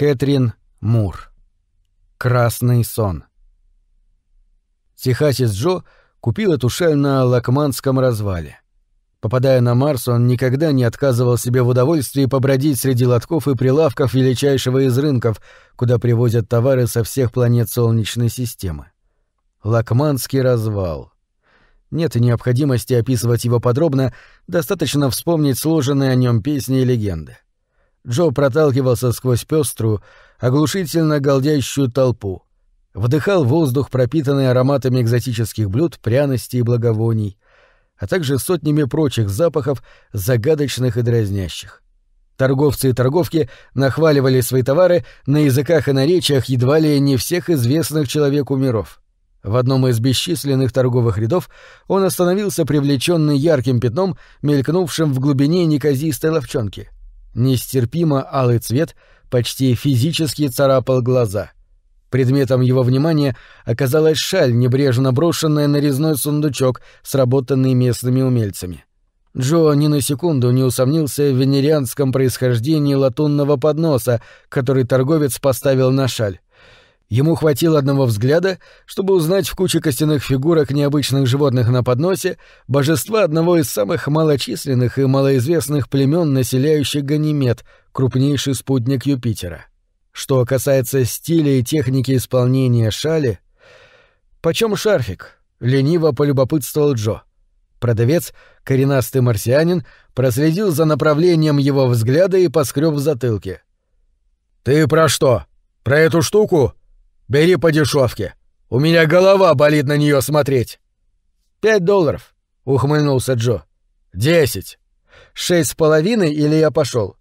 Кэтрин Мур. Красный сон. Техасис Джо купил эту шаль на Лакманском развале. Попадая на Марс, он никогда не отказывал себе в удовольствии побродить среди лотков и прилавков величайшего из рынков, куда привозят товары со всех планет Солнечной системы. Лакманский развал. Нет необходимости описывать его подробно, достаточно вспомнить сложенные о нем песни и легенды. Джо проталкивался сквозь пеструю, оглушительно голдящую толпу. Вдыхал воздух, пропитанный ароматами экзотических блюд, пряностей и благовоний — а также сотнями прочих запахов, загадочных и дразнящих. Торговцы и торговки нахваливали свои товары на языках и наречиях едва ли не всех известных человеку миров. В одном из бесчисленных торговых рядов он остановился привлеченный ярким пятном, мелькнувшим в глубине неказистой ловчонки. Нестерпимо алый цвет почти физически царапал глаза — Предметом его внимания оказалась шаль, небрежно брошенная на резной сундучок, сработанный местными умельцами. Джо ни на секунду не усомнился в венерианском происхождении латунного подноса, который торговец поставил на шаль. Ему хватило одного взгляда, чтобы узнать в куче костяных фигурок необычных животных на подносе божества одного из самых малочисленных и малоизвестных племен, населяющих Ганимед, крупнейший спутник Юпитера. Что касается стиля и техники исполнения шали... «Почем шарфик?» — лениво полюбопытствовал Джо. Продавец, коренастый марсианин, проследил за направлением его взгляда и поскреб в затылке. «Ты про что? Про эту штуку? Бери по дешевке. У меня голова болит на нее смотреть». «Пять долларов», — ухмыльнулся Джо. «Десять. Шесть с половиной или я пошел?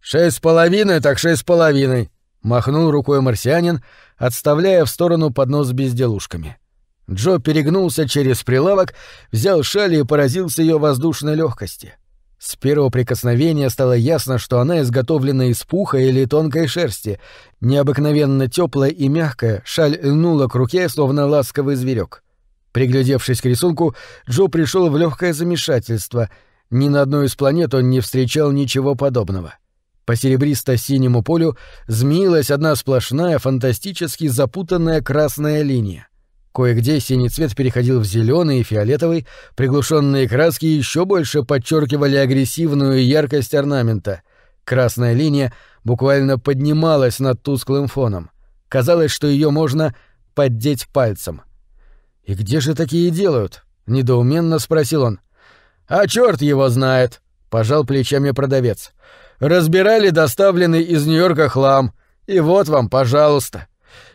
«Шесть с половиной, так шесть с половиной. Махнул рукой марсианин, отставляя в сторону поднос с безделушками. Джо перегнулся через прилавок, взял шаль и поразился ее воздушной легкости. С первого прикосновения стало ясно, что она изготовлена из пуха или тонкой шерсти. Необыкновенно теплая и мягкая, шаль льнула к руке, словно ласковый зверек. Приглядевшись к рисунку, Джо пришел в легкое замешательство. Ни на одной из планет он не встречал ничего подобного. — по серебристо-синему полю змеилась одна сплошная, фантастически запутанная красная линия. Кое-где синий цвет переходил в зеленый и фиолетовый, приглушенные краски еще больше подчеркивали агрессивную яркость орнамента. Красная линия буквально поднималась над тусклым фоном. Казалось, что ее можно поддеть пальцем. «И где же такие делают?» — недоуменно спросил он. «А черт его знает!» — пожал плечами продавец разбирали доставленный из Нью-Йорка хлам. И вот вам, пожалуйста.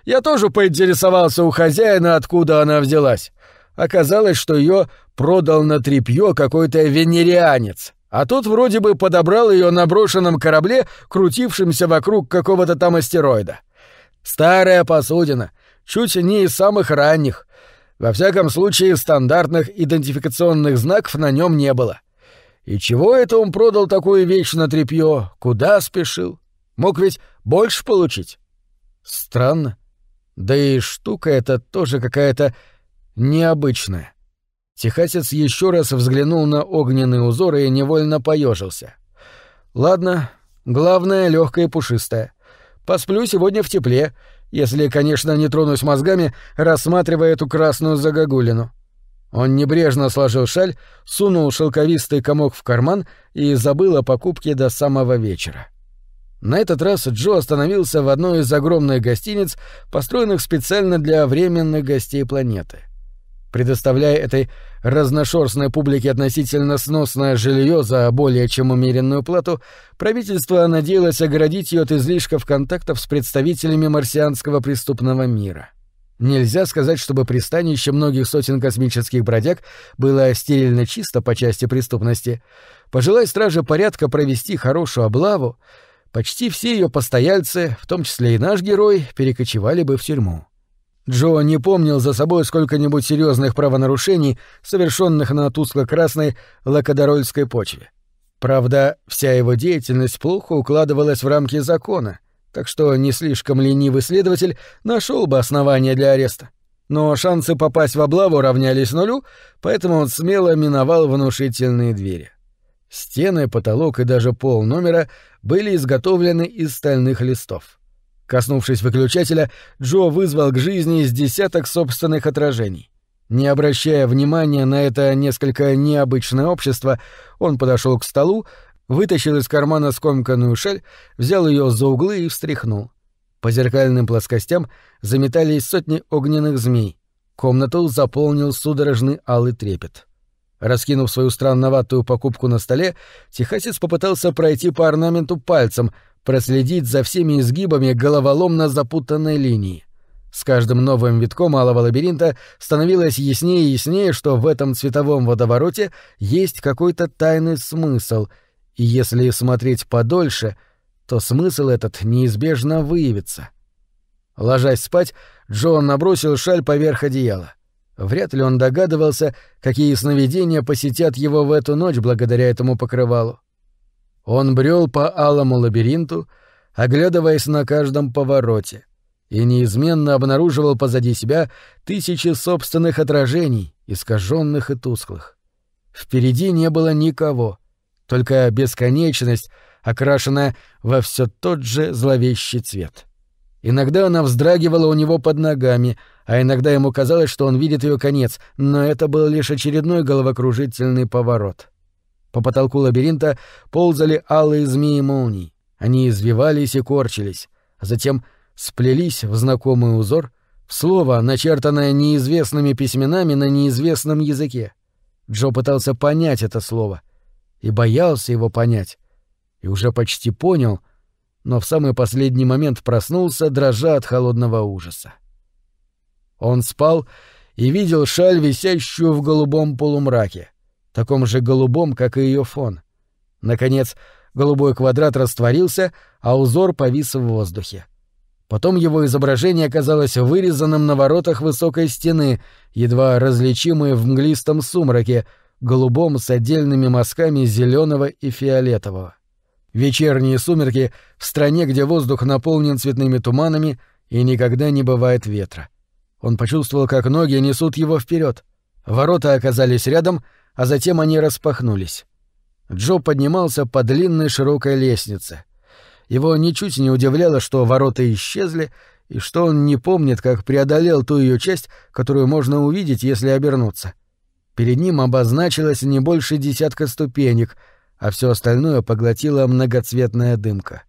Я тоже поинтересовался у хозяина, откуда она взялась. Оказалось, что ее продал на тряпье какой-то венерианец. А тот вроде бы подобрал ее на брошенном корабле, крутившемся вокруг какого-то там астероида. Старая посудина, чуть не из самых ранних. Во всяком случае, стандартных идентификационных знаков на нем не было. — и чего это он продал такую вещь на тряпье? Куда спешил? Мог ведь больше получить? Странно. Да и штука эта тоже какая-то необычная. Техасец еще раз взглянул на огненные узоры и невольно поежился. Ладно, главное легкое и пушистое. Посплю сегодня в тепле, если, конечно, не тронусь мозгами, рассматривая эту красную загогулину. Он небрежно сложил шаль, сунул шелковистый комок в карман и забыл о покупке до самого вечера. На этот раз Джо остановился в одной из огромных гостиниц, построенных специально для временных гостей планеты. Предоставляя этой разношерстной публике относительно сносное жилье за более чем умеренную плату, правительство надеялось оградить ее от излишков контактов с представителями марсианского преступного мира. — Нельзя сказать, чтобы пристанище многих сотен космических бродяг было стерильно чисто по части преступности. Пожелай страже порядка провести хорошую облаву, почти все ее постояльцы, в том числе и наш герой, перекочевали бы в тюрьму. Джо не помнил за собой сколько-нибудь серьезных правонарушений, совершенных на тускло-красной лакодорольской почве. Правда, вся его деятельность плохо укладывалась в рамки закона — так что не слишком ленивый следователь нашел бы основания для ареста. Но шансы попасть в облаву равнялись нулю, поэтому он смело миновал внушительные двери. Стены, потолок и даже пол номера были изготовлены из стальных листов. Коснувшись выключателя, Джо вызвал к жизни из десяток собственных отражений. Не обращая внимания на это несколько необычное общество, он подошел к столу, вытащил из кармана скомканную шаль, взял ее за углы и встряхнул. По зеркальным плоскостям заметались сотни огненных змей. Комнату заполнил судорожный алый трепет. Раскинув свою странноватую покупку на столе, Техасец попытался пройти по орнаменту пальцем, проследить за всеми изгибами головоломно запутанной линии. С каждым новым витком алого лабиринта становилось яснее и яснее, что в этом цветовом водовороте есть какой-то тайный смысл, и если смотреть подольше, то смысл этот неизбежно выявится. Ложась спать, Джон набросил шаль поверх одеяла. Вряд ли он догадывался, какие сновидения посетят его в эту ночь благодаря этому покрывалу. Он брел по алому лабиринту, оглядываясь на каждом повороте, и неизменно обнаруживал позади себя тысячи собственных отражений, искаженных и тусклых. Впереди не было никого, только бесконечность, окрашенная во все тот же зловещий цвет. Иногда она вздрагивала у него под ногами, а иногда ему казалось, что он видит ее конец, но это был лишь очередной головокружительный поворот. По потолку лабиринта ползали алые змеи молний. Они извивались и корчились, а затем сплелись в знакомый узор, в слово, начертанное неизвестными письменами на неизвестном языке. Джо пытался понять это слово и боялся его понять, и уже почти понял — но в самый последний момент проснулся, дрожа от холодного ужаса. Он спал и видел шаль, висящую в голубом полумраке, таком же голубом, как и ее фон. Наконец, голубой квадрат растворился, а узор повис в воздухе. Потом его изображение оказалось вырезанным на воротах высокой стены, едва различимой в мглистом сумраке, голубом с отдельными мазками зеленого и фиолетового. Вечерние сумерки в стране, где воздух наполнен цветными туманами и никогда не бывает ветра. Он почувствовал, как ноги несут его вперед. Ворота оказались рядом, а затем они распахнулись. Джо поднимался по длинной широкой лестнице. Его ничуть не удивляло, что ворота исчезли, и что он не помнит, как преодолел ту ее часть, которую можно увидеть, если обернуться. Перед ним обозначилось не больше десятка ступенек — а все остальное поглотила многоцветная дымка.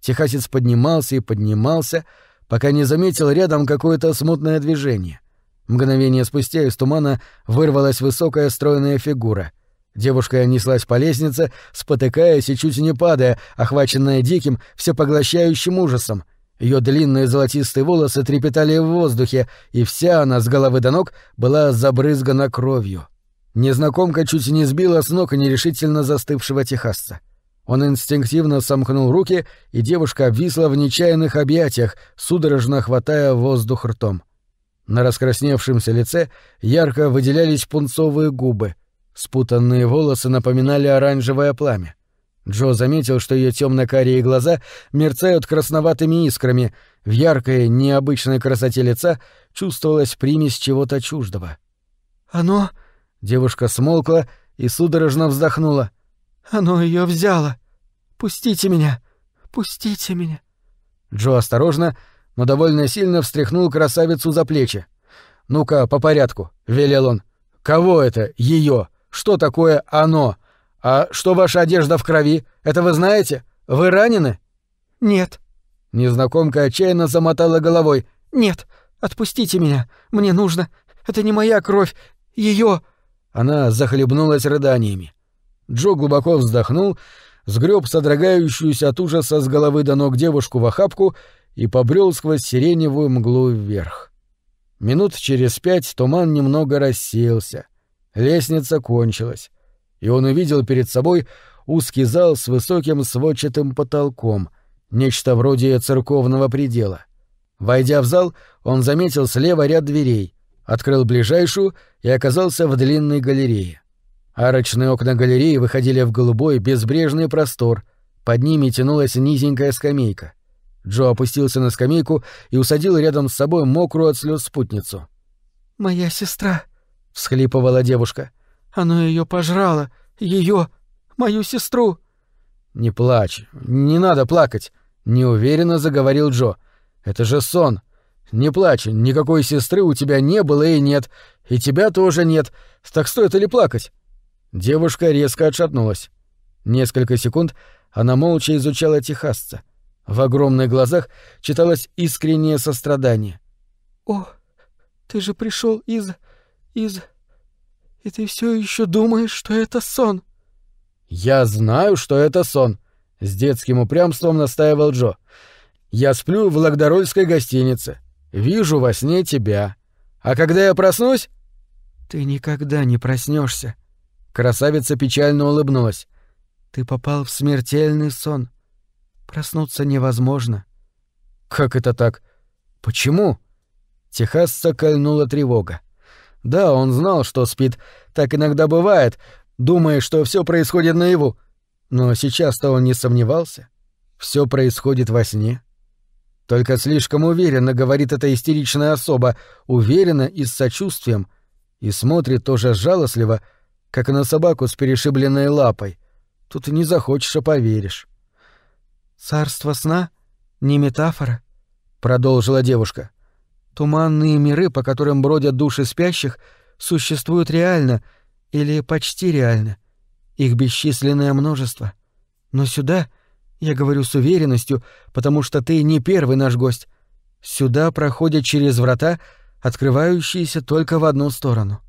Техасец поднимался и поднимался, пока не заметил рядом какое-то смутное движение. Мгновение спустя из тумана вырвалась высокая стройная фигура. Девушка неслась по лестнице, спотыкаясь и чуть не падая, охваченная диким, всепоглощающим ужасом. Ее длинные золотистые волосы трепетали в воздухе, и вся она с головы до ног была забрызгана кровью. Незнакомка чуть не сбила с ног нерешительно застывшего техасца. Он инстинктивно сомкнул руки, и девушка обвисла в нечаянных объятиях, судорожно хватая воздух ртом. На раскрасневшемся лице ярко выделялись пунцовые губы. Спутанные волосы напоминали оранжевое пламя. Джо заметил, что ее темно-карие глаза мерцают красноватыми искрами. В яркой, необычной красоте лица чувствовалась примесь чего-то чуждого. «Оно...» Девушка смолкла и судорожно вздохнула. «Оно ее взяло! Пустите меня! Пустите меня!» Джо осторожно, но довольно сильно встряхнул красавицу за плечи. «Ну-ка, по порядку», — велел он. «Кого это? Ее? Что такое оно? А что ваша одежда в крови? Это вы знаете? Вы ранены?» «Нет». Незнакомка отчаянно замотала головой. «Нет, отпустите меня. Мне нужно. Это не моя кровь. Ее. Она захлебнулась рыданиями. Джо глубоко вздохнул, сгреб содрогающуюся от ужаса с головы до ног девушку в охапку и побрел сквозь сиреневую мглу вверх. Минут через пять туман немного рассеялся. Лестница кончилась, и он увидел перед собой узкий зал с высоким сводчатым потолком, нечто вроде церковного предела. Войдя в зал, он заметил слева ряд дверей, открыл ближайшую и оказался в длинной галерее. Арочные окна галереи выходили в голубой, безбрежный простор, под ними тянулась низенькая скамейка. Джо опустился на скамейку и усадил рядом с собой мокрую от слез спутницу. «Моя сестра», — всхлипывала девушка. «Оно ее пожрало, ее, мою сестру». «Не плачь, не надо плакать», — неуверенно заговорил Джо. Это же сон. Не плачь, никакой сестры у тебя не было и нет, и тебя тоже нет. Так стоит ли плакать? Девушка резко отшатнулась. Несколько секунд она молча изучала техасца. В огромных глазах читалось искреннее сострадание. «О, ты же пришел из... из... И ты все еще думаешь, что это сон?» «Я знаю, что это сон», — с детским упрямством настаивал Джо. «Я сплю в Лагдорольской гостинице. Вижу во сне тебя. А когда я проснусь...» «Ты никогда не проснешься. Красавица печально улыбнулась. «Ты попал в смертельный сон. Проснуться невозможно». «Как это так? Почему?» Техасца кольнула тревога. Да, он знал, что спит. Так иногда бывает, думая, что все происходит наяву. Но сейчас-то он не сомневался. Все происходит во сне. Только слишком уверенно говорит эта истеричная особа, уверенно и с сочувствием, и смотрит тоже жалостливо, как на собаку с перешибленной лапой. Тут не захочешь, а поверишь. «Царство сна — не метафора», — продолжила девушка. «Туманные миры, по которым бродят души спящих, существуют реально или почти реально. Их бесчисленное множество. Но сюда, я говорю с уверенностью, потому что ты не первый наш гость, сюда проходят через врата, открывающиеся только в одну сторону.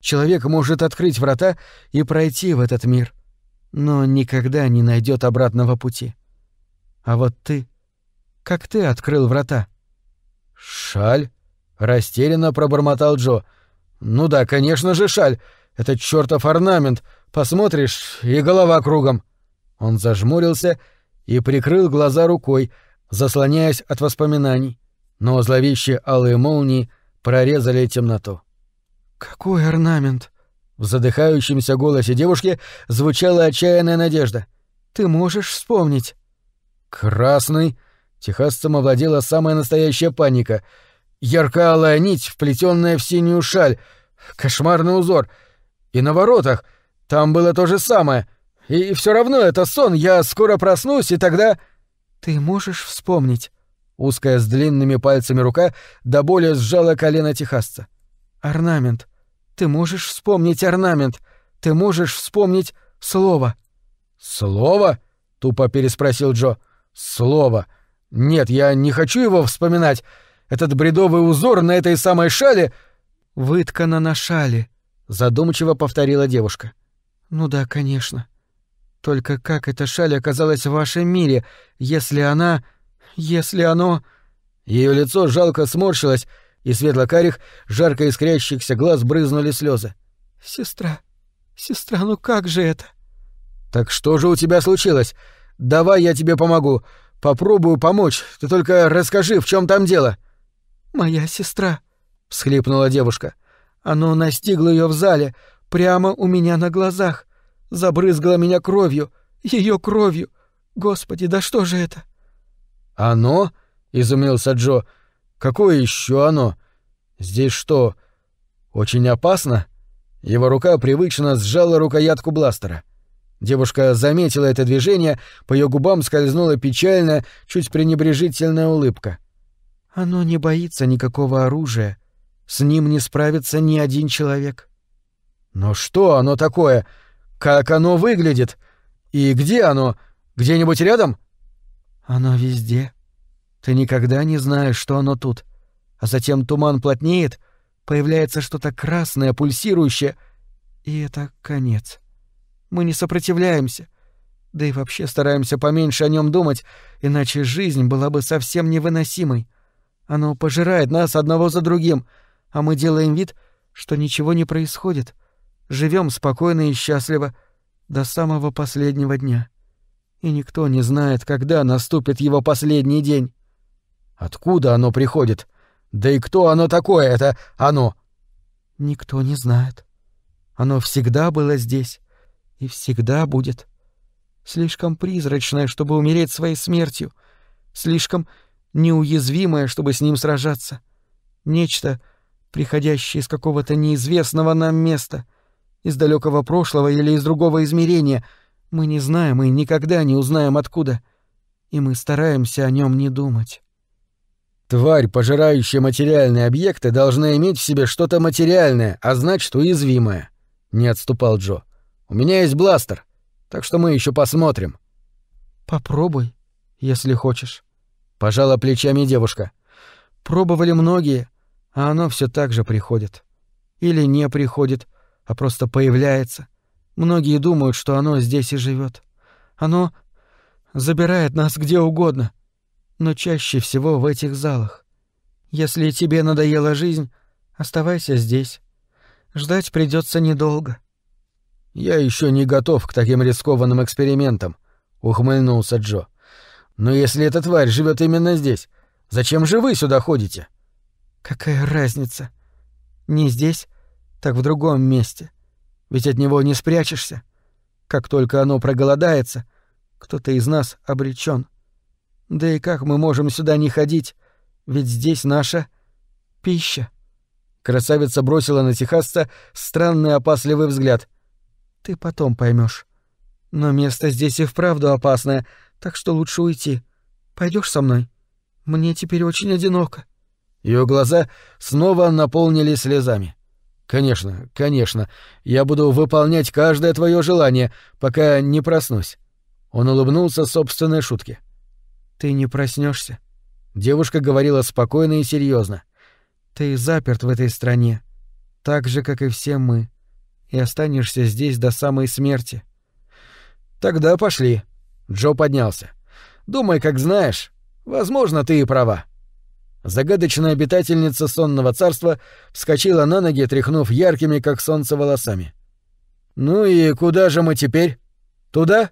Человек может открыть врата и пройти в этот мир, но никогда не найдет обратного пути. А вот ты, как ты открыл врата? Шаль? Растерянно пробормотал Джо. Ну да, конечно же, шаль. Это чертов орнамент. Посмотришь, и голова кругом. Он зажмурился и прикрыл глаза рукой, заслоняясь от воспоминаний, но зловещие алые молнии прорезали темноту. «Какой орнамент?» В задыхающемся голосе девушки звучала отчаянная надежда. «Ты можешь вспомнить?» «Красный!» Техасцем овладела самая настоящая паника. Ярко-алая нить, вплетенная в синюю шаль. Кошмарный узор. И на воротах. Там было то же самое. И все равно это сон. Я скоро проснусь, и тогда... «Ты можешь вспомнить?» Узкая с длинными пальцами рука до боли сжала колено техасца. «Орнамент. Ты можешь вспомнить орнамент. Ты можешь вспомнить слово». «Слово?» — тупо переспросил Джо. «Слово. Нет, я не хочу его вспоминать. Этот бредовый узор на этой самой шале...» «Выткано на шале», — задумчиво повторила девушка. «Ну да, конечно. Только как эта шаль оказалась в вашем мире, если она... если оно...» Ее лицо жалко сморщилось, и светло-карих, жарко искрящихся глаз брызнули слезы. «Сестра, сестра, ну как же это?» «Так что же у тебя случилось? Давай я тебе помогу. Попробую помочь. Ты только расскажи, в чем там дело». «Моя сестра», — всхлипнула девушка. «Оно настигло ее в зале, прямо у меня на глазах. Забрызгало меня кровью, ее кровью. Господи, да что же это?» «Оно?» — изумился Джо. Какое еще оно? Здесь что, очень опасно? Его рука привычно сжала рукоятку бластера. Девушка заметила это движение, по ее губам скользнула печальная, чуть пренебрежительная улыбка. «Оно не боится никакого оружия. С ним не справится ни один человек». «Но что оно такое? Как оно выглядит? И где оно? Где-нибудь рядом?» «Оно везде», ты никогда не знаешь, что оно тут. А затем туман плотнеет, появляется что-то красное, пульсирующее, и это конец. Мы не сопротивляемся. Да и вообще стараемся поменьше о нем думать, иначе жизнь была бы совсем невыносимой. Оно пожирает нас одного за другим, а мы делаем вид, что ничего не происходит. Живем спокойно и счастливо до самого последнего дня. И никто не знает, когда наступит его последний день. Откуда оно приходит? Да и кто оно такое, это оно? Никто не знает. Оно всегда было здесь и всегда будет. Слишком призрачное, чтобы умереть своей смертью, слишком неуязвимое, чтобы с ним сражаться. Нечто, приходящее из какого-то неизвестного нам места, из далекого прошлого или из другого измерения. Мы не знаем и никогда не узнаем откуда, и мы стараемся о нем не думать. Тварь, пожирающая материальные объекты, должна иметь в себе что-то материальное, а значит уязвимое. Не отступал Джо. У меня есть бластер, так что мы еще посмотрим. Попробуй, если хочешь. Пожала плечами девушка. Пробовали многие, а оно все так же приходит. Или не приходит, а просто появляется. Многие думают, что оно здесь и живет. Оно забирает нас где угодно, но чаще всего в этих залах. Если тебе надоела жизнь, оставайся здесь. Ждать придется недолго. Я еще не готов к таким рискованным экспериментам, ухмыльнулся Джо. Но если эта тварь живет именно здесь, зачем же вы сюда ходите? Какая разница? Не здесь, так в другом месте. Ведь от него не спрячешься. Как только оно проголодается, кто-то из нас обречен. Да и как мы можем сюда не ходить? Ведь здесь наша пища. Красавица бросила на техасца странный опасливый взгляд. Ты потом поймешь. Но место здесь и вправду опасное, так что лучше уйти. Пойдешь со мной? Мне теперь очень одиноко. Ее глаза снова наполнились слезами. Конечно, конечно, я буду выполнять каждое твое желание, пока не проснусь. Он улыбнулся собственной шутке. Ты не проснешься. Девушка говорила спокойно и серьезно. Ты заперт в этой стране, так же, как и все мы, и останешься здесь до самой смерти. Тогда пошли. Джо поднялся. Думай, как знаешь. Возможно, ты и права. Загадочная обитательница сонного царства вскочила на ноги, тряхнув яркими, как солнце, волосами. «Ну и куда же мы теперь? Туда?»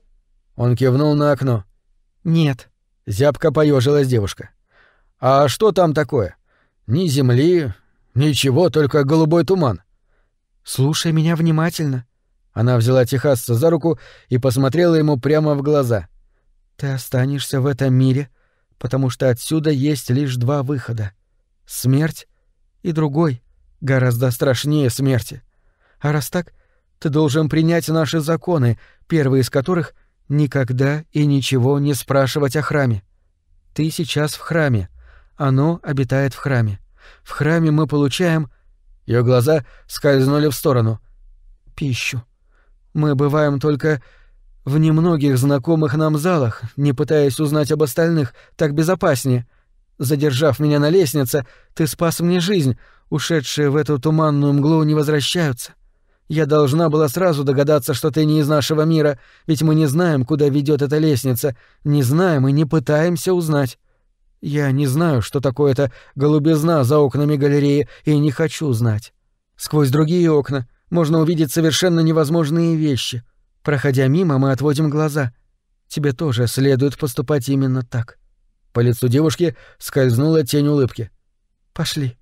Он кивнул на окно. «Нет». Зябко поежилась девушка. «А что там такое? Ни земли, ничего, только голубой туман». «Слушай меня внимательно». Она взяла Техасца за руку и посмотрела ему прямо в глаза. «Ты останешься в этом мире, потому что отсюда есть лишь два выхода — смерть и другой, гораздо страшнее смерти. А раз так, ты должен принять наши законы, первый из которых — никогда и ничего не спрашивать о храме. Ты сейчас в храме, оно обитает в храме. В храме мы получаем... Ее глаза скользнули в сторону. Пищу. Мы бываем только в немногих знакомых нам залах, не пытаясь узнать об остальных, так безопаснее. Задержав меня на лестнице, ты спас мне жизнь, ушедшие в эту туманную мглу не возвращаются. Я должна была сразу догадаться, что ты не из нашего мира, ведь мы не знаем, куда ведет эта лестница, не знаем и не пытаемся узнать. Я не знаю, что такое это голубизна за окнами галереи, и не хочу знать. Сквозь другие окна можно увидеть совершенно невозможные вещи, Проходя мимо, мы отводим глаза. Тебе тоже следует поступать именно так. По лицу девушки скользнула тень улыбки. Пошли.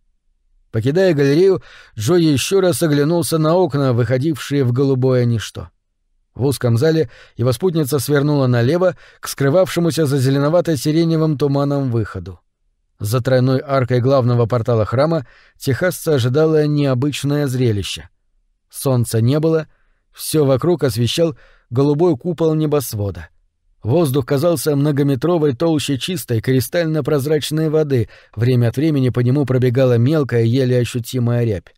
Покидая галерею, Джо еще раз оглянулся на окна, выходившие в голубое ничто. В узком зале его спутница свернула налево к скрывавшемуся за зеленовато-сиреневым туманом выходу. За тройной аркой главного портала храма техасца ожидало необычное зрелище. Солнца не было, все вокруг освещал голубой купол небосвода. Воздух казался многометровой толще чистой кристально-прозрачной воды, время от времени по нему пробегала мелкая, еле ощутимая рябь.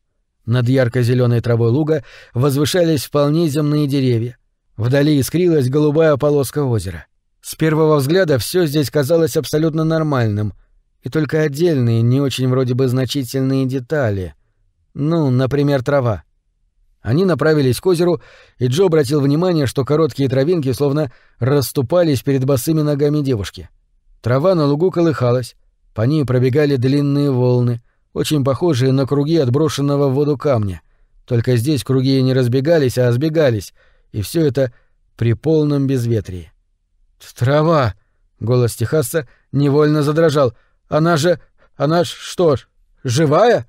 Над ярко-зеленой травой луга возвышались вполне земные деревья. Вдали искрилась голубая полоска озера. С первого взгляда все здесь казалось абсолютно нормальным, и только отдельные, не очень вроде бы значительные детали. Ну, например, трава. Они направились к озеру, и Джо обратил внимание, что короткие травинки словно расступались перед босыми ногами девушки. Трава на лугу колыхалась, по ней пробегали длинные волны, очень похожие на круги отброшенного в воду камня. Только здесь круги не разбегались, а сбегались, и все это при полном безветрии. «Трава!» — голос Техаса невольно задрожал. «Она же... она ж что ж, живая?»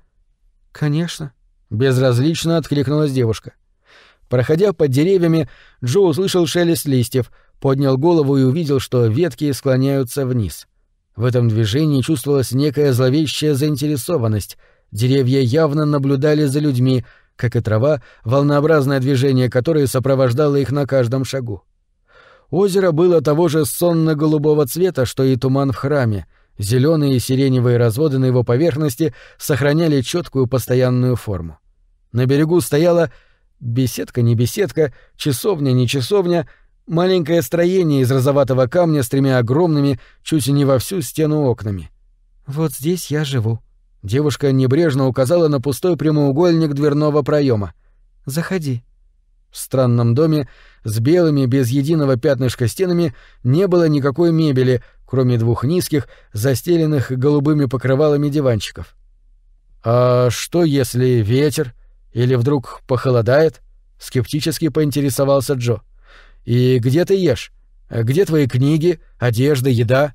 «Конечно», Безразлично откликнулась девушка. Проходя под деревьями, Джо услышал шелест листьев, поднял голову и увидел, что ветки склоняются вниз. В этом движении чувствовалась некая зловещая заинтересованность. Деревья явно наблюдали за людьми, как и трава, волнообразное движение которой сопровождало их на каждом шагу. Озеро было того же сонно-голубого цвета, что и туман в храме, Зеленые и сиреневые разводы на его поверхности сохраняли четкую постоянную форму. На берегу стояла беседка не беседка, часовня не часовня, маленькое строение из розоватого камня с тремя огромными, чуть не во всю стену окнами. «Вот здесь я живу». Девушка небрежно указала на пустой прямоугольник дверного проема. «Заходи». В странном доме с белыми без единого пятнышка стенами не было никакой мебели, кроме двух низких, застеленных голубыми покрывалами диванчиков. «А что, если ветер? Или вдруг похолодает?» — скептически поинтересовался Джо. «И где ты ешь? Где твои книги, одежда, еда?»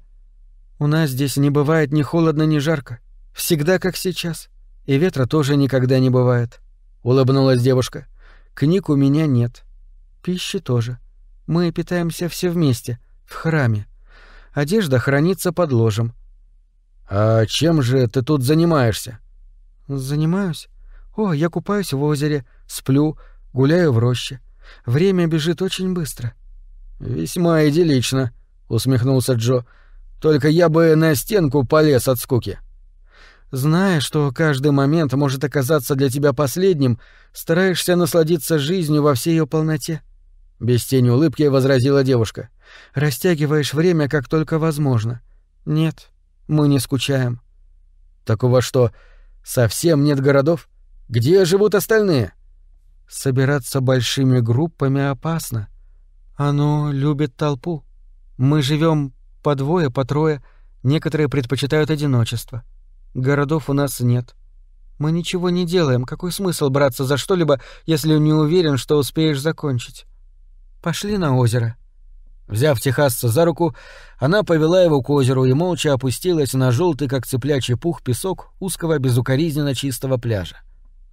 «У нас здесь не бывает ни холодно, ни жарко. Всегда как сейчас. И ветра тоже никогда не бывает», — улыбнулась девушка. «Книг у меня нет. Пищи тоже. Мы питаемся все вместе, в храме. Одежда хранится под ложем. А чем же ты тут занимаешься? Занимаюсь? О, я купаюсь в озере, сплю, гуляю в роще. Время бежит очень быстро. Весьма идиллично, усмехнулся Джо. Только я бы на стенку полез от скуки. Зная, что каждый момент может оказаться для тебя последним, стараешься насладиться жизнью во всей ее полноте. Без тени улыбки возразила девушка. Растягиваешь время как только возможно. Нет, мы не скучаем. Так у вас что, совсем нет городов? Где живут остальные? Собираться большими группами опасно. Оно любит толпу. Мы живем по двое, по трое, некоторые предпочитают одиночество. Городов у нас нет. Мы ничего не делаем, какой смысл браться за что-либо, если не уверен, что успеешь закончить? Пошли на озеро. Взяв техасца за руку, она повела его к озеру и молча опустилась на желтый, как цыплячий пух, песок узкого, безукоризненно чистого пляжа.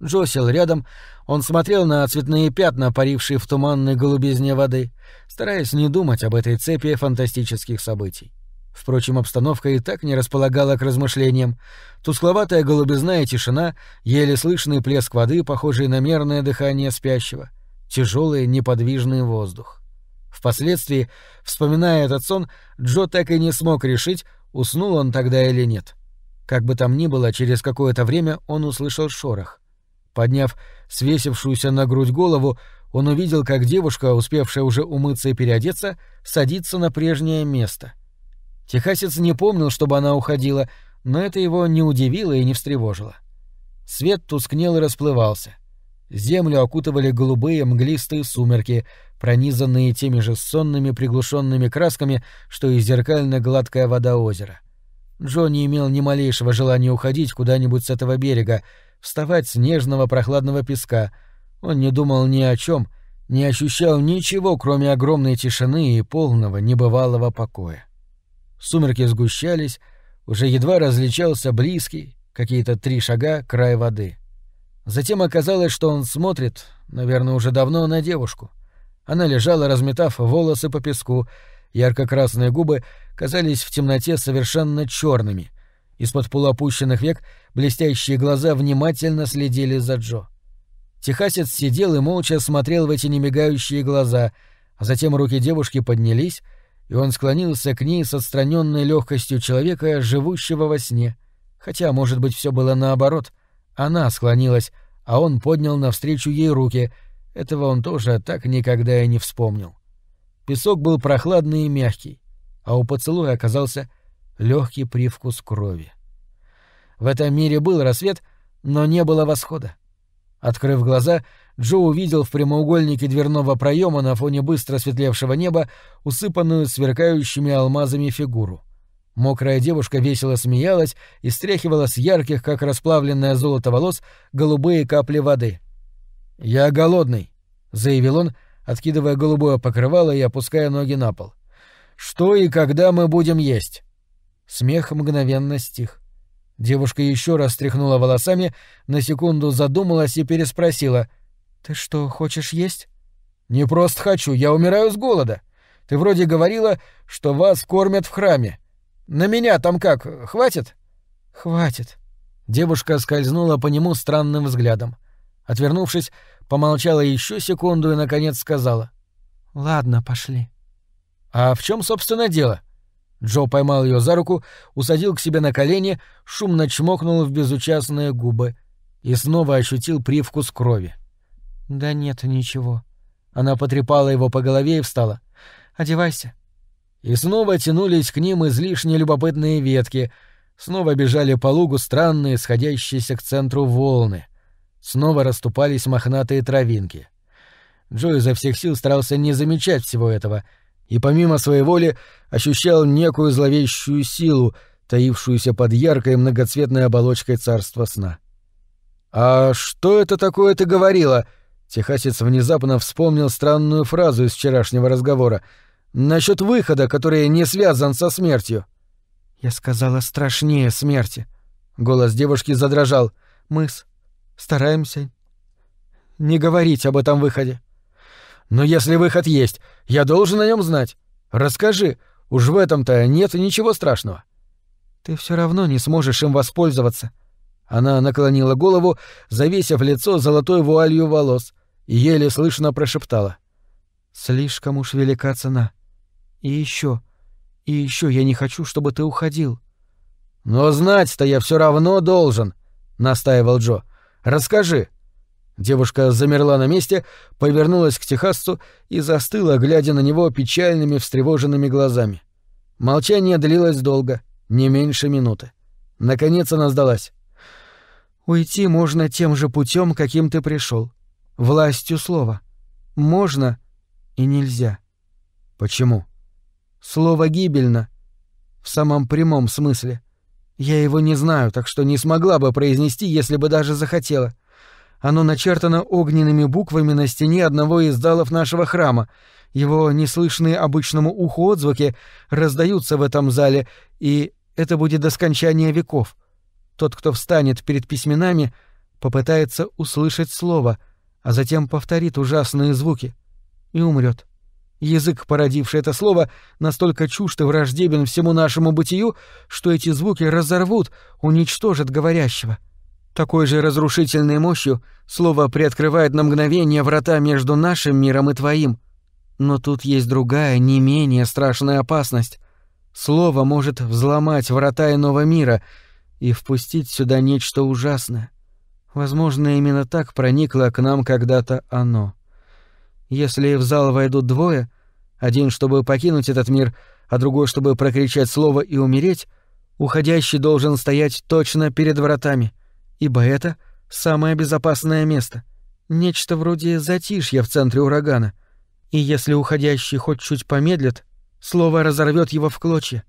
Джо сел рядом, он смотрел на цветные пятна, парившие в туманной голубизне воды, стараясь не думать об этой цепи фантастических событий. Впрочем, обстановка и так не располагала к размышлениям. Тускловатая голубизна и тишина, еле слышный плеск воды, похожий на мерное дыхание спящего, тяжелый неподвижный воздух. Впоследствии, вспоминая этот сон, Джо так и не смог решить, уснул он тогда или нет. Как бы там ни было, через какое-то время он услышал шорох. Подняв свесившуюся на грудь голову, он увидел, как девушка, успевшая уже умыться и переодеться, садится на прежнее место. Техасец не помнил, чтобы она уходила, но это его не удивило и не встревожило. Свет тускнел и расплывался. Землю окутывали голубые мглистые сумерки, пронизанные теми же сонными приглушенными красками, что и зеркально-гладкая вода озера. Джо не имел ни малейшего желания уходить куда-нибудь с этого берега, вставать с нежного прохладного песка. Он не думал ни о чем, не ощущал ничего, кроме огромной тишины и полного, небывалого покоя. Сумерки сгущались, уже едва различался близкий, какие-то три шага, край воды. Затем оказалось, что он смотрит, наверное, уже давно на девушку — она лежала, разметав волосы по песку. Ярко-красные губы казались в темноте совершенно черными. Из-под полуопущенных век блестящие глаза внимательно следили за Джо. Техасец сидел и молча смотрел в эти немигающие глаза, а затем руки девушки поднялись, и он склонился к ней с отстраненной легкостью человека, живущего во сне. Хотя, может быть, все было наоборот. Она склонилась, а он поднял навстречу ей руки — этого он тоже так никогда и не вспомнил. Песок был прохладный и мягкий, а у поцелуя оказался легкий привкус крови. В этом мире был рассвет, но не было восхода. Открыв глаза, Джо увидел в прямоугольнике дверного проема на фоне быстро светлевшего неба усыпанную сверкающими алмазами фигуру. Мокрая девушка весело смеялась и стряхивала с ярких, как расплавленное золото волос, голубые капли воды. «Я голодный», — заявил он, откидывая голубое покрывало и опуская ноги на пол. «Что и когда мы будем есть?» Смех мгновенно стих. Девушка еще раз стряхнула волосами, на секунду задумалась и переспросила. «Ты что, хочешь есть?» «Не просто хочу, я умираю с голода. Ты вроде говорила, что вас кормят в храме. На меня там как, хватит?» «Хватит». Девушка скользнула по нему странным взглядом. Отвернувшись, помолчала еще секунду и, наконец, сказала. «Ладно, пошли». «А в чем, собственно, дело?» Джо поймал ее за руку, усадил к себе на колени, шумно чмокнул в безучастные губы и снова ощутил привкус крови. «Да нет, ничего». Она потрепала его по голове и встала. «Одевайся». И снова тянулись к ним излишне любопытные ветки, снова бежали по лугу странные, сходящиеся к центру волны. Снова расступались мохнатые травинки. Джо изо всех сил старался не замечать всего этого — и помимо своей воли ощущал некую зловещую силу, таившуюся под яркой многоцветной оболочкой царства сна. «А что это такое ты говорила?» Техасец внезапно вспомнил странную фразу из вчерашнего разговора. насчет выхода, который не связан со смертью». «Я сказала страшнее смерти». Голос девушки задрожал. «Мы стараемся не говорить об этом выходе». Но если выход есть, я должен о нем знать. Расскажи, уж в этом-то нет ничего страшного. Ты все равно не сможешь им воспользоваться. Она наклонила голову, завесив лицо золотой вуалью волос, и еле слышно прошептала. Слишком уж велика цена. И еще, и еще я не хочу, чтобы ты уходил. Но знать-то я все равно должен, настаивал Джо. Расскажи. Девушка замерла на месте, повернулась к Техасцу и застыла, глядя на него печальными, встревоженными глазами. Молчание длилось долго, не меньше минуты. Наконец она сдалась. «Уйти можно тем же путем, каким ты пришел. Властью слова. Можно и нельзя». «Почему?» «Слово гибельно. В самом прямом смысле. Я его не знаю, так что не смогла бы произнести, если бы даже захотела». Оно начертано огненными буквами на стене одного из залов нашего храма. Его неслышные обычному уху отзвуки раздаются в этом зале, и это будет до скончания веков. Тот, кто встанет перед письменами, попытается услышать слово, а затем повторит ужасные звуки и умрет. Язык, породивший это слово, настолько чужд и враждебен всему нашему бытию, что эти звуки разорвут, уничтожат говорящего. — такой же разрушительной мощью слово приоткрывает на мгновение врата между нашим миром и твоим. Но тут есть другая, не менее страшная опасность. Слово может взломать врата иного мира и впустить сюда нечто ужасное. Возможно, именно так проникло к нам когда-то оно. Если в зал войдут двое, один, чтобы покинуть этот мир, а другой, чтобы прокричать слово и умереть, уходящий должен стоять точно перед вратами — ибо это самое безопасное место. Нечто вроде затишья в центре урагана. И если уходящий хоть чуть помедлит, слово разорвет его в клочья,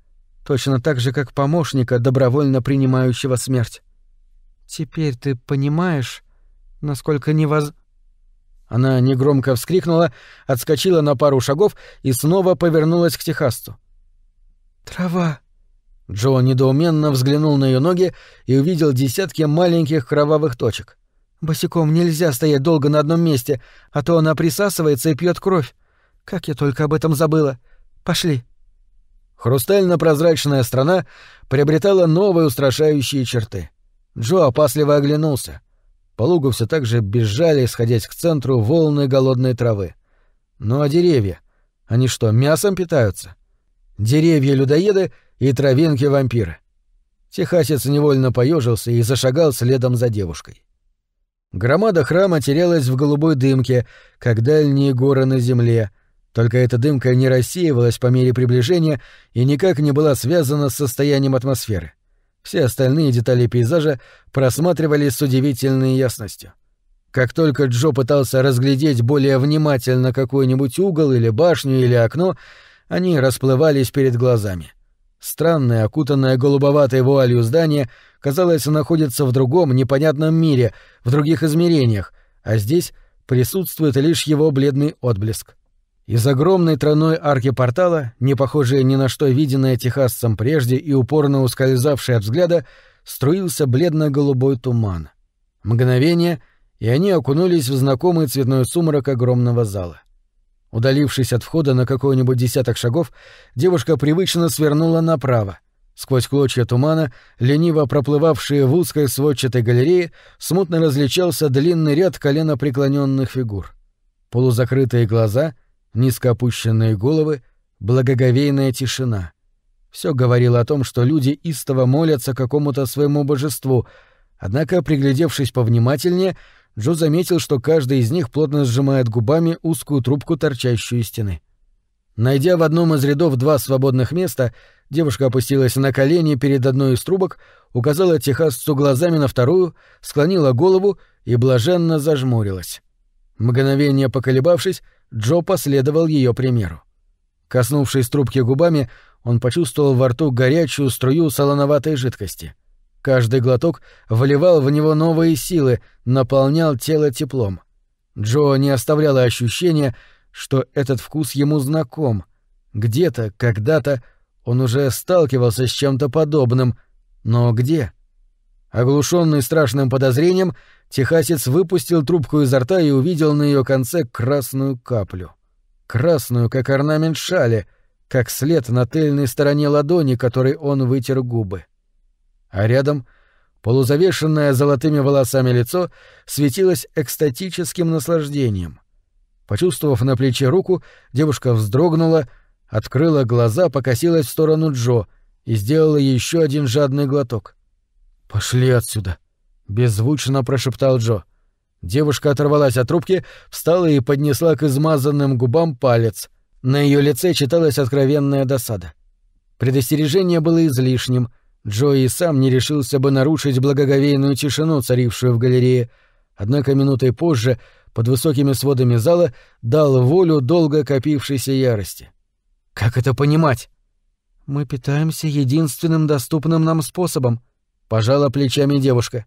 точно так же, как помощника, добровольно принимающего смерть. Теперь ты понимаешь, насколько невоз... Она негромко вскрикнула, отскочила на пару шагов и снова повернулась к Техасцу. «Трава!» Джо недоуменно взглянул на ее ноги и увидел десятки маленьких кровавых точек. «Босиком нельзя стоять долго на одном месте, а то она присасывается и пьет кровь. Как я только об этом забыла. Пошли». Хрустально-прозрачная страна приобретала новые устрашающие черты. Джо опасливо оглянулся. По лугу все так же бежали, сходясь к центру, волны голодной травы. Ну а деревья? Они что, мясом питаются? Деревья-людоеды и травинки-вампиры. Техасец невольно поежился и зашагал следом за девушкой. Громада храма терялась в голубой дымке, как дальние горы на земле, только эта дымка не рассеивалась по мере приближения и никак не была связана с состоянием атмосферы. Все остальные детали пейзажа просматривались с удивительной ясностью. Как только Джо пытался разглядеть более внимательно какой-нибудь угол или башню или окно, они расплывались перед глазами. Странное, окутанное голубоватой вуалью здание, казалось, находится в другом, непонятном мире, в других измерениях, а здесь присутствует лишь его бледный отблеск. Из огромной тройной арки портала, не похожей ни на что виденное техасцем прежде и упорно ускользавшей от взгляда, струился бледно-голубой туман. Мгновение, и они окунулись в знакомый цветной сумрак огромного зала. Удалившись от входа на какой-нибудь десяток шагов, девушка привычно свернула направо. Сквозь клочья тумана, лениво проплывавшие в узкой сводчатой галерее, смутно различался длинный ряд коленопреклоненных фигур. Полузакрытые глаза, низко опущенные головы, благоговейная тишина. Все говорило о том, что люди истово молятся какому-то своему божеству, однако, приглядевшись повнимательнее, Джо заметил, что каждый из них плотно сжимает губами узкую трубку, торчащую из стены. Найдя в одном из рядов два свободных места, девушка опустилась на колени перед одной из трубок, указала техасцу глазами на вторую, склонила голову и блаженно зажмурилась. Мгновение поколебавшись, Джо последовал ее примеру. Коснувшись трубки губами, он почувствовал во рту горячую струю солоноватой жидкости. Каждый глоток вливал в него новые силы, наполнял тело теплом. Джо не оставляло ощущения, что этот вкус ему знаком. Где-то, когда-то он уже сталкивался с чем-то подобным, но где? Оглушенный страшным подозрением, техасец выпустил трубку изо рта и увидел на ее конце красную каплю. Красную, как орнамент шали, как след на тыльной стороне ладони, которой он вытер губы. А рядом, полузавешенное золотыми волосами лицо, светилось экстатическим наслаждением. Почувствовав на плече руку, девушка вздрогнула, открыла глаза, покосилась в сторону Джо и сделала еще один жадный глоток. «Пошли отсюда!» — беззвучно прошептал Джо. Девушка оторвалась от трубки, встала и поднесла к измазанным губам палец. На ее лице читалась откровенная досада. Предостережение было излишним. Джо и сам не решился бы нарушить благоговейную тишину, царившую в галерее. Однако минутой позже, под высокими сводами зала, дал волю долго копившейся ярости. «Как это понимать?» «Мы питаемся единственным доступным нам способом», — пожала плечами девушка.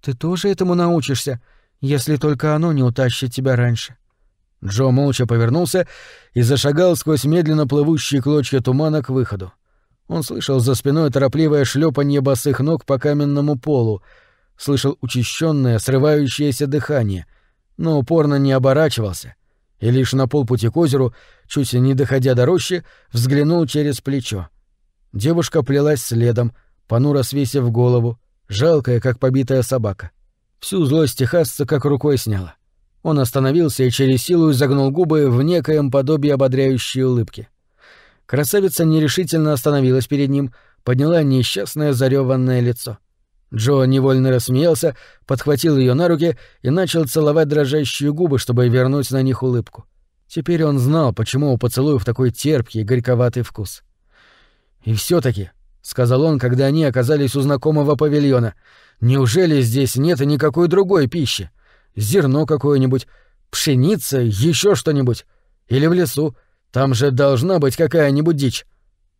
«Ты тоже этому научишься, если только оно не утащит тебя раньше». Джо молча повернулся и зашагал сквозь медленно плывущие клочья тумана к выходу. Он слышал за спиной торопливое шлепанье босых ног по каменному полу, слышал учащенное, срывающееся дыхание, но упорно не оборачивался, и лишь на полпути к озеру, чуть не доходя до рощи, взглянул через плечо. Девушка плелась следом, понуро свесив голову, жалкая, как побитая собака. Всю злость техасца как рукой сняла. — он остановился и через силу изогнул губы в некоем подобии ободряющей улыбки. Красавица нерешительно остановилась перед ним, подняла несчастное зареванное лицо. Джо невольно рассмеялся, подхватил ее на руки и начал целовать дрожащие губы, чтобы вернуть на них улыбку. Теперь он знал, почему у поцелуев такой терпкий, горьковатый вкус. «И все таки сказал он, когда они оказались у знакомого павильона, — «неужели здесь нет никакой другой пищи? зерно какое-нибудь, пшеница, еще что-нибудь. Или в лесу. Там же должна быть какая-нибудь дичь.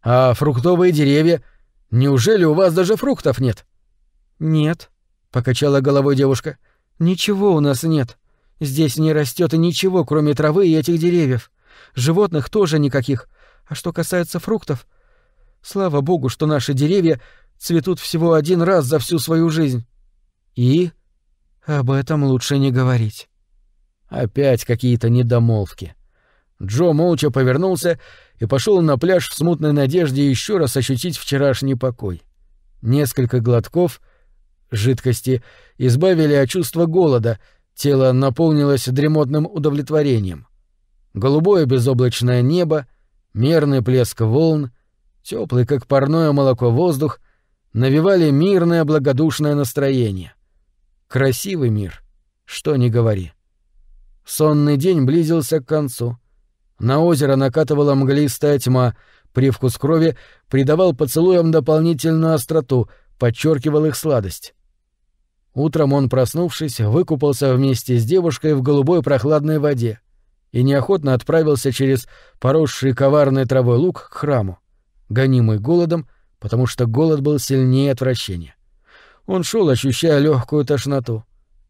А фруктовые деревья? Неужели у вас даже фруктов нет? Нет, покачала головой девушка. Ничего у нас нет. Здесь не растет ничего, кроме травы и этих деревьев. Животных тоже никаких. А что касается фруктов, слава богу, что наши деревья цветут всего один раз за всю свою жизнь. И об этом лучше не говорить. Опять какие-то недомолвки. Джо молча повернулся и пошел на пляж в смутной надежде еще раз ощутить вчерашний покой. Несколько глотков жидкости избавили от чувства голода, тело наполнилось дремотным удовлетворением. Голубое безоблачное небо, мерный плеск волн, теплый, как парное молоко, воздух навевали мирное благодушное настроение. Красивый мир, что ни говори. Сонный день близился к концу. На озеро накатывала мглистая тьма, привкус крови придавал поцелуям дополнительную остроту, подчеркивал их сладость. Утром он, проснувшись, выкупался вместе с девушкой в голубой прохладной воде и неохотно отправился через поросший коварной травой луг к храму, гонимый голодом, потому что голод был сильнее отвращения. Он шел, ощущая легкую тошноту,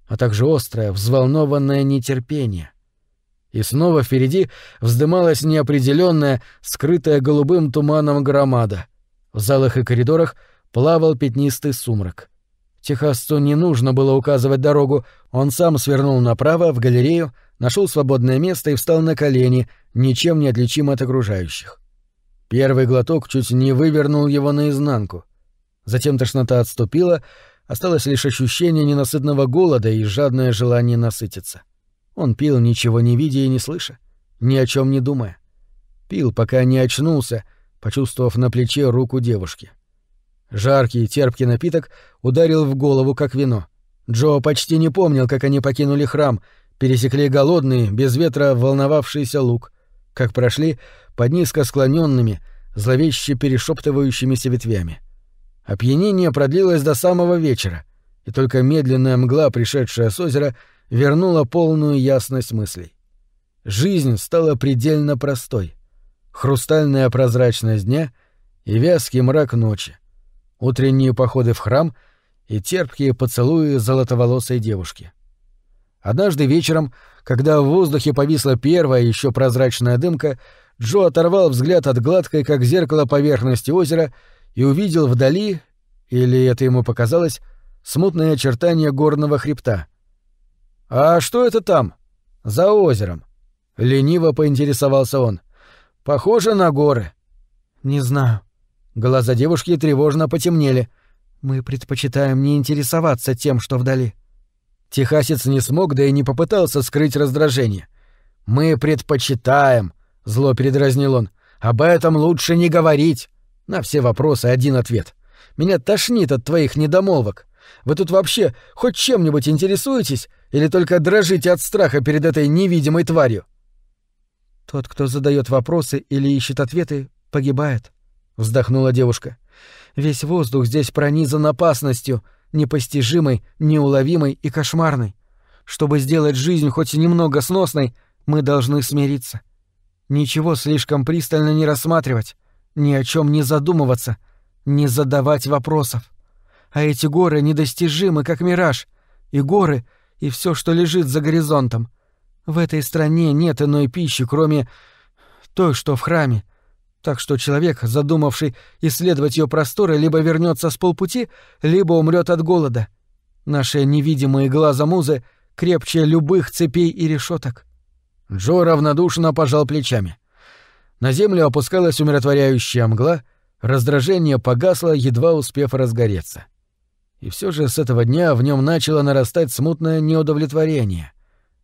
а также острое, взволнованное нетерпение. И снова впереди вздымалась неопределенная, скрытая голубым туманом громада. В залах и коридорах плавал пятнистый сумрак. Техасцу не нужно было указывать дорогу, он сам свернул направо, в галерею, нашел свободное место и встал на колени, ничем не отличим от окружающих. Первый глоток чуть не вывернул его наизнанку — Затем тошнота отступила, осталось лишь ощущение ненасытного голода и жадное желание насытиться. Он пил, ничего не видя и не слыша, ни о чем не думая. Пил, пока не очнулся, почувствовав на плече руку девушки. Жаркий терпкий напиток ударил в голову, как вино. Джо почти не помнил, как они покинули храм, пересекли голодный, без ветра волновавшийся луг, как прошли под низко склоненными, зловеще перешептывающимися ветвями. Опьянение продлилось до самого вечера, и только медленная мгла, пришедшая с озера, вернула полную ясность мыслей. Жизнь стала предельно простой. Хрустальная прозрачность дня и вязкий мрак ночи. Утренние походы в храм и терпкие поцелуи золотоволосой девушки. Однажды вечером, когда в воздухе повисла первая еще прозрачная дымка, Джо оторвал взгляд от гладкой, как зеркало поверхности озера, и увидел вдали, или это ему показалось, смутные очертания горного хребта. «А что это там? За озером?» — лениво поинтересовался он. «Похоже на горы». «Не знаю». Глаза девушки тревожно потемнели. «Мы предпочитаем не интересоваться тем, что вдали». Техасец не смог, да и не попытался скрыть раздражение. «Мы предпочитаем», — зло передразнил он. «Об этом лучше не говорить». На все вопросы один ответ. «Меня тошнит от твоих недомолвок. Вы тут вообще хоть чем-нибудь интересуетесь или только дрожите от страха перед этой невидимой тварью?» «Тот, кто задает вопросы или ищет ответы, погибает», — вздохнула девушка. «Весь воздух здесь пронизан опасностью, непостижимой, неуловимой и кошмарной. Чтобы сделать жизнь хоть немного сносной, мы должны смириться. Ничего слишком пристально не рассматривать, ни о чем не задумываться, не задавать вопросов. А эти горы недостижимы, как мираж, и горы, и все, что лежит за горизонтом. В этой стране нет иной пищи, кроме той, что в храме, так что человек, задумавший исследовать ее просторы, либо вернется с полпути, либо умрет от голода. Наши невидимые глаза музы крепче любых цепей и решеток. Джо равнодушно пожал плечами. На землю опускалась умиротворяющая мгла, раздражение погасло, едва успев разгореться. И все же с этого дня в нем начало нарастать смутное неудовлетворение.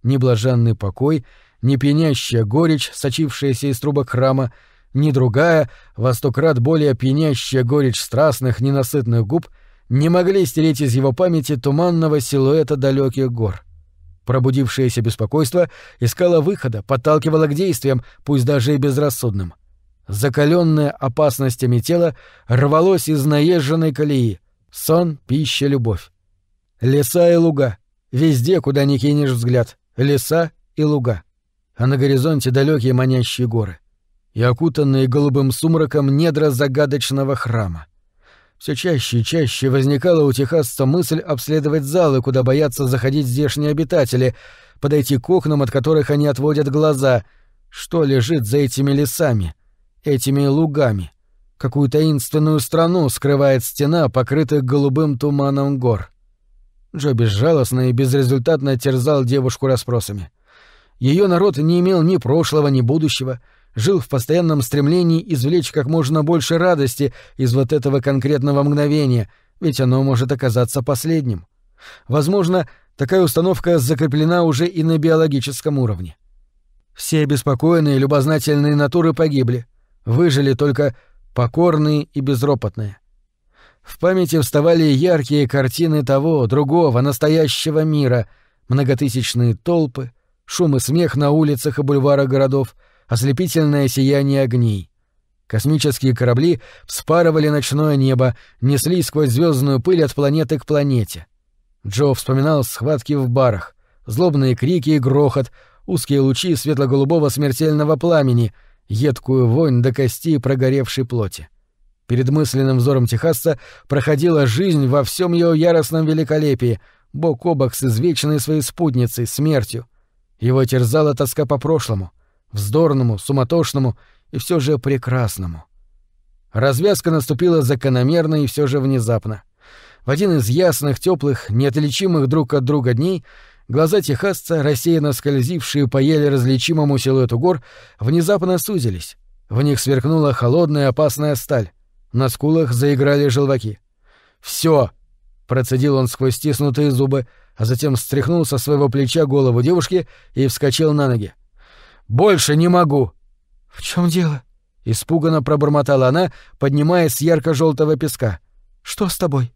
Ни блаженный покой, ни пьянящая горечь, сочившаяся из трубок храма, ни другая, во сто крат более пьянящая горечь страстных, ненасытных губ не могли стереть из его памяти туманного силуэта далеких гор. Пробудившееся беспокойство искало выхода, подталкивало к действиям, пусть даже и безрассудным. Закаленное опасностями тело рвалось из наезженной колеи. Сон, пища, любовь. Леса и луга. Везде, куда ни кинешь взгляд. Леса и луга. А на горизонте далекие манящие горы и окутанные голубым сумраком недра загадочного храма. Все чаще и чаще возникала у техасца мысль обследовать залы, куда боятся заходить здешние обитатели, подойти к окнам, от которых они отводят глаза. Что лежит за этими лесами, этими лугами? Какую таинственную страну скрывает стена, покрытая голубым туманом гор? Джо безжалостно и безрезультатно терзал девушку расспросами. Ее народ не имел ни прошлого, ни будущего — жил в постоянном стремлении извлечь как можно больше радости из вот этого конкретного мгновения, ведь оно может оказаться последним. Возможно, такая установка закреплена уже и на биологическом уровне. Все обеспокоенные любознательные натуры погибли, выжили только покорные и безропотные. В памяти вставали яркие картины того, другого, настоящего мира, многотысячные толпы, шум и смех на улицах и бульварах городов — ослепительное сияние огней. Космические корабли вспарывали ночное небо, несли сквозь звездную пыль от планеты к планете. Джо вспоминал схватки в барах, злобные крики и грохот, узкие лучи светло-голубого смертельного пламени, едкую вонь до кости прогоревшей плоти. Перед мысленным взором Техасца проходила жизнь во всем ее яростном великолепии, бок о бок с извечной своей спутницей, смертью. Его терзала тоска по прошлому — вздорному, суматошному и все же прекрасному. Развязка наступила закономерно и все же внезапно. В один из ясных, теплых, неотличимых друг от друга дней глаза техасца, рассеянно скользившие по еле различимому силуэту гор, внезапно сузились. В них сверкнула холодная опасная сталь. На скулах заиграли желваки. Все! процедил он сквозь стиснутые зубы, а затем стряхнул со своего плеча голову девушки и вскочил на ноги. Больше не могу. В чем дело? — испуганно пробормотала она, поднимаясь с ярко-желтого песка. «Что с тобой?»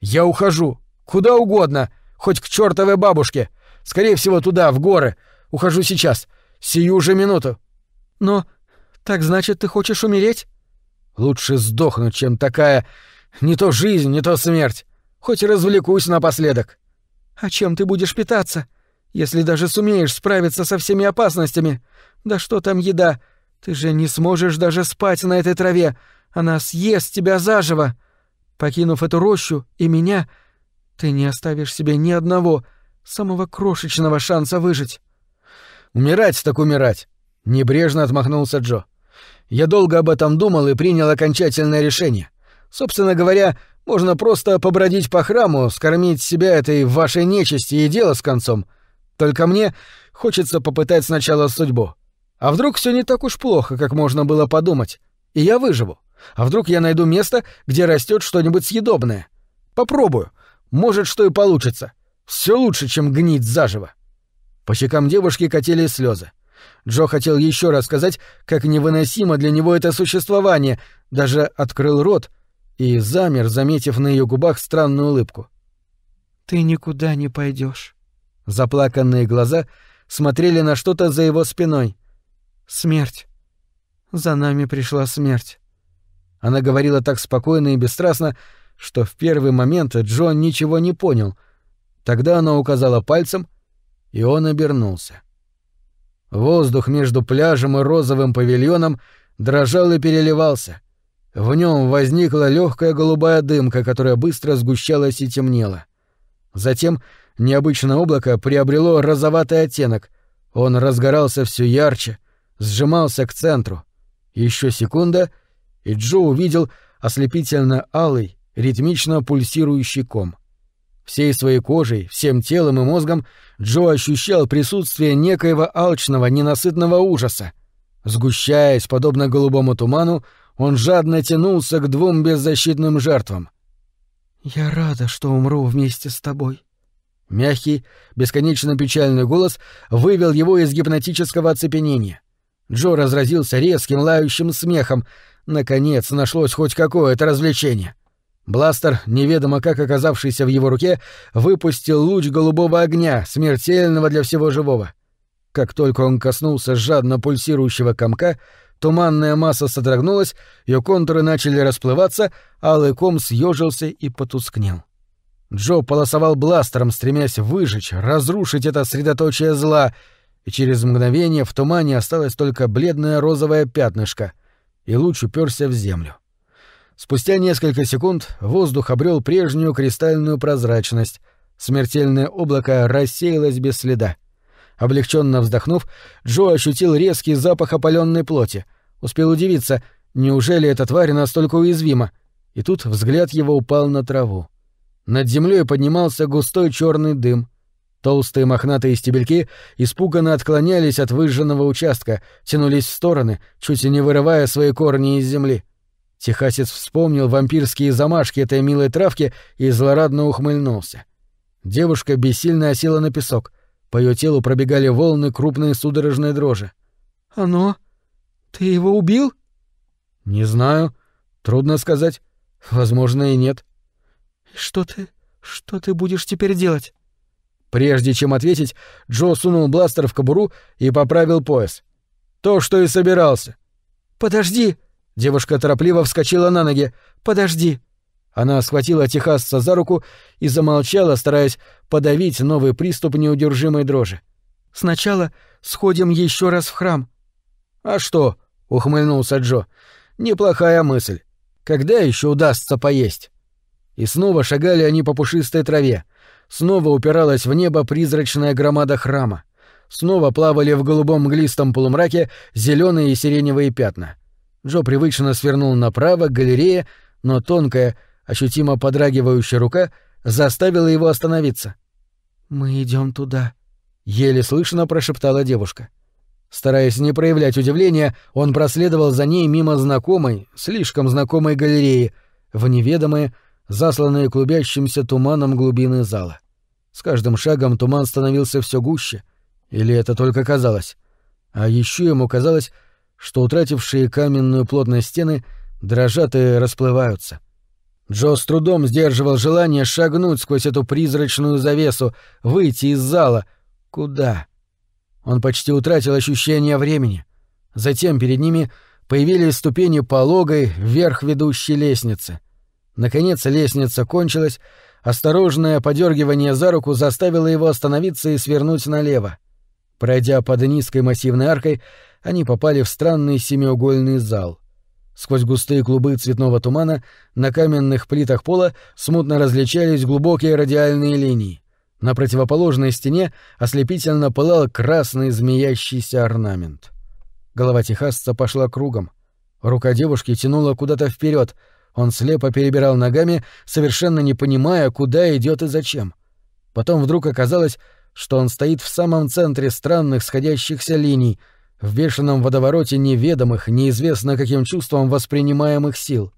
«Я ухожу. Куда угодно. Хоть к чертовой бабушке. Скорее всего, туда, в горы. Ухожу сейчас. Сию же минуту». «Но так значит, ты хочешь умереть?» «Лучше сдохнуть, чем такая... Не то жизнь, не то смерть. Хоть развлекусь напоследок». «А чем ты будешь питаться? Если даже сумеешь справиться со всеми опасностями? Да что там еда? Ты же не сможешь даже спать на этой траве. Она съест тебя заживо. Покинув эту рощу и меня, ты не оставишь себе ни одного, самого крошечного шанса выжить». «Умирать так умирать», — небрежно отмахнулся Джо. Я долго об этом думал и принял окончательное решение. Собственно говоря, можно просто побродить по храму, скормить себя этой вашей нечисти и дело с концом. Только мне хочется попытать сначала судьбу. А вдруг все не так уж плохо, как можно было подумать, и я выживу? А вдруг я найду место, где растет что-нибудь съедобное? Попробую. Может, что и получится. Все лучше, чем гнить заживо. По щекам девушки катились слезы. Джо хотел еще раз сказать, как невыносимо для него это существование, даже открыл рот и замер, заметив на ее губах странную улыбку. «Ты никуда не пойдешь. Заплаканные глаза смотрели на что-то за его спиной. «Смерть. За нами пришла смерть». Она говорила так спокойно и бесстрастно, что в первый момент Джон ничего не понял. Тогда она указала пальцем, и он обернулся. Воздух между пляжем и розовым павильоном дрожал и переливался. В нем возникла легкая голубая дымка, которая быстро сгущалась и темнела. Затем необычное облако приобрело розоватый оттенок. Он разгорался все ярче, сжимался к центру. Еще секунда, и Джо увидел ослепительно алый, ритмично пульсирующий ком. Всей своей кожей, всем телом и мозгом Джо ощущал присутствие некоего алчного, ненасытного ужаса. Сгущаясь, подобно голубому туману, он жадно тянулся к двум беззащитным жертвам. «Я рада, что умру вместе с тобой». Мягкий, бесконечно печальный голос вывел его из гипнотического оцепенения. Джо разразился резким лающим смехом. Наконец нашлось хоть какое-то развлечение. Бластер, неведомо как оказавшийся в его руке, выпустил луч голубого огня, смертельного для всего живого. Как только он коснулся жадно пульсирующего комка, туманная масса содрогнулась, ее контуры начали расплываться, алый ком съежился и потускнел. Джо полосовал бластером, стремясь выжечь, разрушить это средоточие зла, и через мгновение в тумане осталось только бледное розовое пятнышко, и луч уперся в землю. Спустя несколько секунд воздух обрел прежнюю кристальную прозрачность. Смертельное облако рассеялось без следа. Облегченно вздохнув, Джо ощутил резкий запах опаленной плоти. Успел удивиться, неужели эта тварь настолько уязвима? И тут взгляд его упал на траву. Над землей поднимался густой черный дым. Толстые мохнатые стебельки испуганно отклонялись от выжженного участка, тянулись в стороны, чуть и не вырывая свои корни из земли. Техасец вспомнил вампирские замашки этой милой травки и злорадно ухмыльнулся. Девушка бессильно осела на песок. По ее телу пробегали волны крупной судорожной дрожи. «Оно? Ты его убил?» «Не знаю. Трудно сказать. Возможно, и нет». «Что ты... что ты будешь теперь делать?» Прежде чем ответить, Джо сунул бластер в кобуру и поправил пояс. «То, что и собирался». «Подожди!» Девушка торопливо вскочила на ноги. «Подожди!» Она схватила Техасца за руку и замолчала, стараясь подавить новый приступ неудержимой дрожи. «Сначала сходим еще раз в храм». «А что?» — ухмыльнулся Джо. «Неплохая мысль. Когда еще удастся поесть?» И снова шагали они по пушистой траве. Снова упиралась в небо призрачная громада храма. Снова плавали в голубом мглистом полумраке зеленые и сиреневые пятна. Джо привычно свернул направо к галерее, но тонкая, ощутимо подрагивающая рука заставила его остановиться. «Мы идем туда», — еле слышно прошептала девушка. Стараясь не проявлять удивления, он проследовал за ней мимо знакомой, слишком знакомой галереи, в неведомые, засланные клубящимся туманом глубины зала. С каждым шагом туман становился все гуще. Или это только казалось? А еще ему казалось, что утратившие каменную плотность стены дрожат и расплываются. Джо с трудом сдерживал желание шагнуть сквозь эту призрачную завесу, выйти из зала. Куда? Он почти утратил ощущение времени. Затем перед ними появились ступени пологой вверх ведущей лестницы. Наконец лестница кончилась, осторожное подергивание за руку заставило его остановиться и свернуть налево. Пройдя под низкой массивной аркой, они попали в странный семиугольный зал. Сквозь густые клубы цветного тумана на каменных плитах пола смутно различались глубокие радиальные линии. На противоположной стене ослепительно пылал красный змеящийся орнамент. Голова техасца пошла кругом. Рука девушки тянула куда-то вперед. Он слепо перебирал ногами, совершенно не понимая, куда идет и зачем. Потом вдруг оказалось, что он стоит в самом центре странных сходящихся линий — в бешеном водовороте неведомых, неизвестно каким чувством воспринимаемых сил.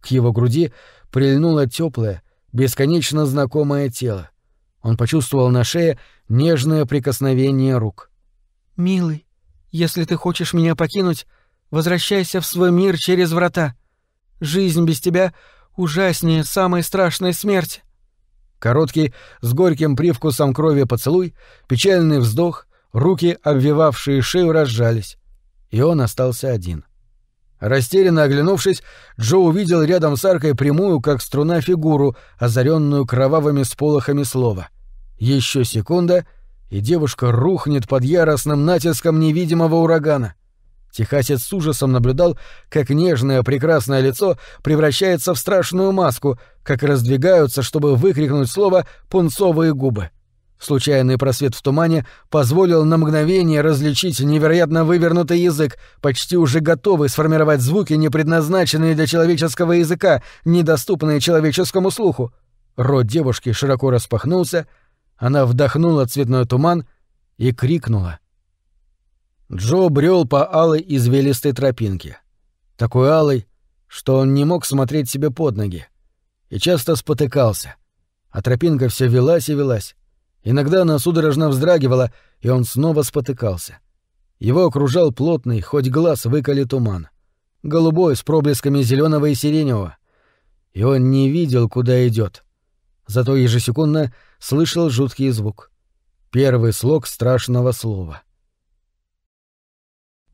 К его груди прильнуло теплое, бесконечно знакомое тело. Он почувствовал на шее нежное прикосновение рук. «Милый, если ты хочешь меня покинуть, возвращайся в свой мир через врата. Жизнь без тебя ужаснее самой страшной смерти». Короткий, с горьким привкусом крови поцелуй, печальный вздох, Руки, обвивавшие шею, разжались, и он остался один. Растерянно оглянувшись, Джо увидел рядом с аркой прямую, как струна, фигуру, озаренную кровавыми сполохами слова. Еще секунда, и девушка рухнет под яростным натиском невидимого урагана. Техасец с ужасом наблюдал, как нежное прекрасное лицо превращается в страшную маску, как раздвигаются, чтобы выкрикнуть слово «пунцовые губы». Случайный просвет в тумане позволил на мгновение различить невероятно вывернутый язык, почти уже готовый сформировать звуки, не предназначенные для человеческого языка, недоступные человеческому слуху. Рот девушки широко распахнулся, она вдохнула цветной туман и крикнула. Джо брел по алой извилистой тропинке. Такой алой, что он не мог смотреть себе под ноги. И часто спотыкался. А тропинка все велась и велась. Иногда она судорожно вздрагивала, и он снова спотыкался. Его окружал плотный, хоть глаз выколи туман. Голубой, с проблесками зеленого и сиреневого. И он не видел, куда идет. Зато ежесекундно слышал жуткий звук. Первый слог страшного слова.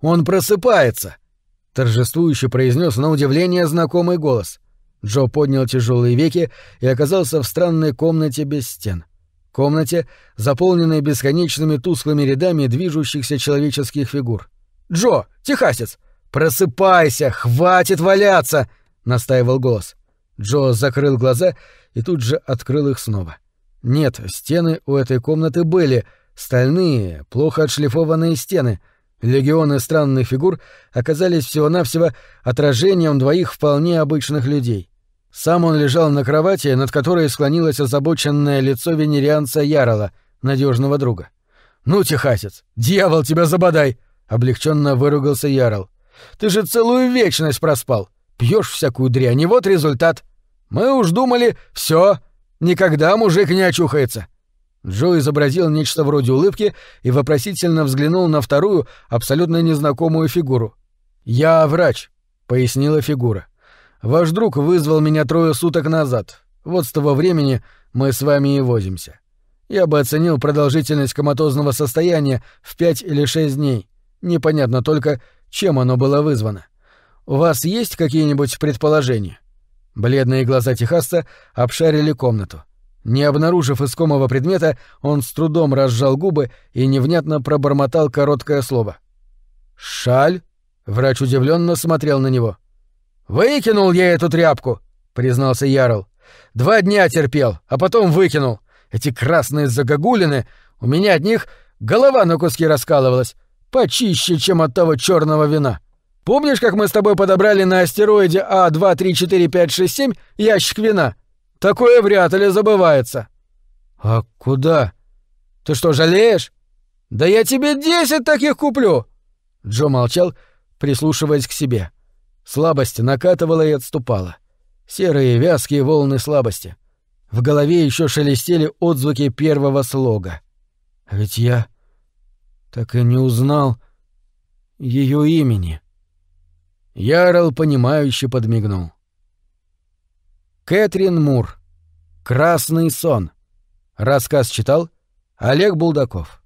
«Он просыпается!» — торжествующе произнес на удивление знакомый голос. Джо поднял тяжелые веки и оказался в странной комнате без стен — комнате, заполненной бесконечными тусклыми рядами движущихся человеческих фигур. «Джо, техасец! Просыпайся! Хватит валяться!» — настаивал голос. Джо закрыл глаза и тут же открыл их снова. Нет, стены у этой комнаты были, стальные, плохо отшлифованные стены. Легионы странных фигур оказались всего-навсего отражением двоих вполне обычных людей. Сам он лежал на кровати, над которой склонилось озабоченное лицо венерианца Ярала, надежного друга. «Ну, техасец, дьявол тебя забодай!» — облегченно выругался Ярл. «Ты же целую вечность проспал. Пьешь всякую дрянь, и вот результат. Мы уж думали, все, никогда мужик не очухается». Джо изобразил нечто вроде улыбки и вопросительно взглянул на вторую, абсолютно незнакомую фигуру. «Я врач», — пояснила фигура. Ваш друг вызвал меня трое суток назад. Вот с того времени мы с вами и возимся. Я бы оценил продолжительность коматозного состояния в пять или шесть дней. Непонятно только, чем оно было вызвано. У вас есть какие-нибудь предположения?» Бледные глаза Техаса обшарили комнату. Не обнаружив искомого предмета, он с трудом разжал губы и невнятно пробормотал короткое слово. «Шаль?» Врач удивленно смотрел на него. «Выкинул я эту тряпку», — признался Ярл. «Два дня терпел, а потом выкинул. Эти красные загогулины, у меня от них голова на куски раскалывалась, почище, чем от того черного вина. Помнишь, как мы с тобой подобрали на астероиде А23456 ящик вина? Такое вряд ли забывается». «А куда? Ты что, жалеешь? Да я тебе десять таких куплю!» Джо молчал, прислушиваясь к себе. Слабость накатывала и отступала. Серые вязкие волны слабости. В голове еще шелестели отзвуки первого слога. А ведь я так и не узнал ее имени. Ярл, понимающе подмигнул. Кэтрин Мур. «Красный сон». Рассказ читал Олег Булдаков.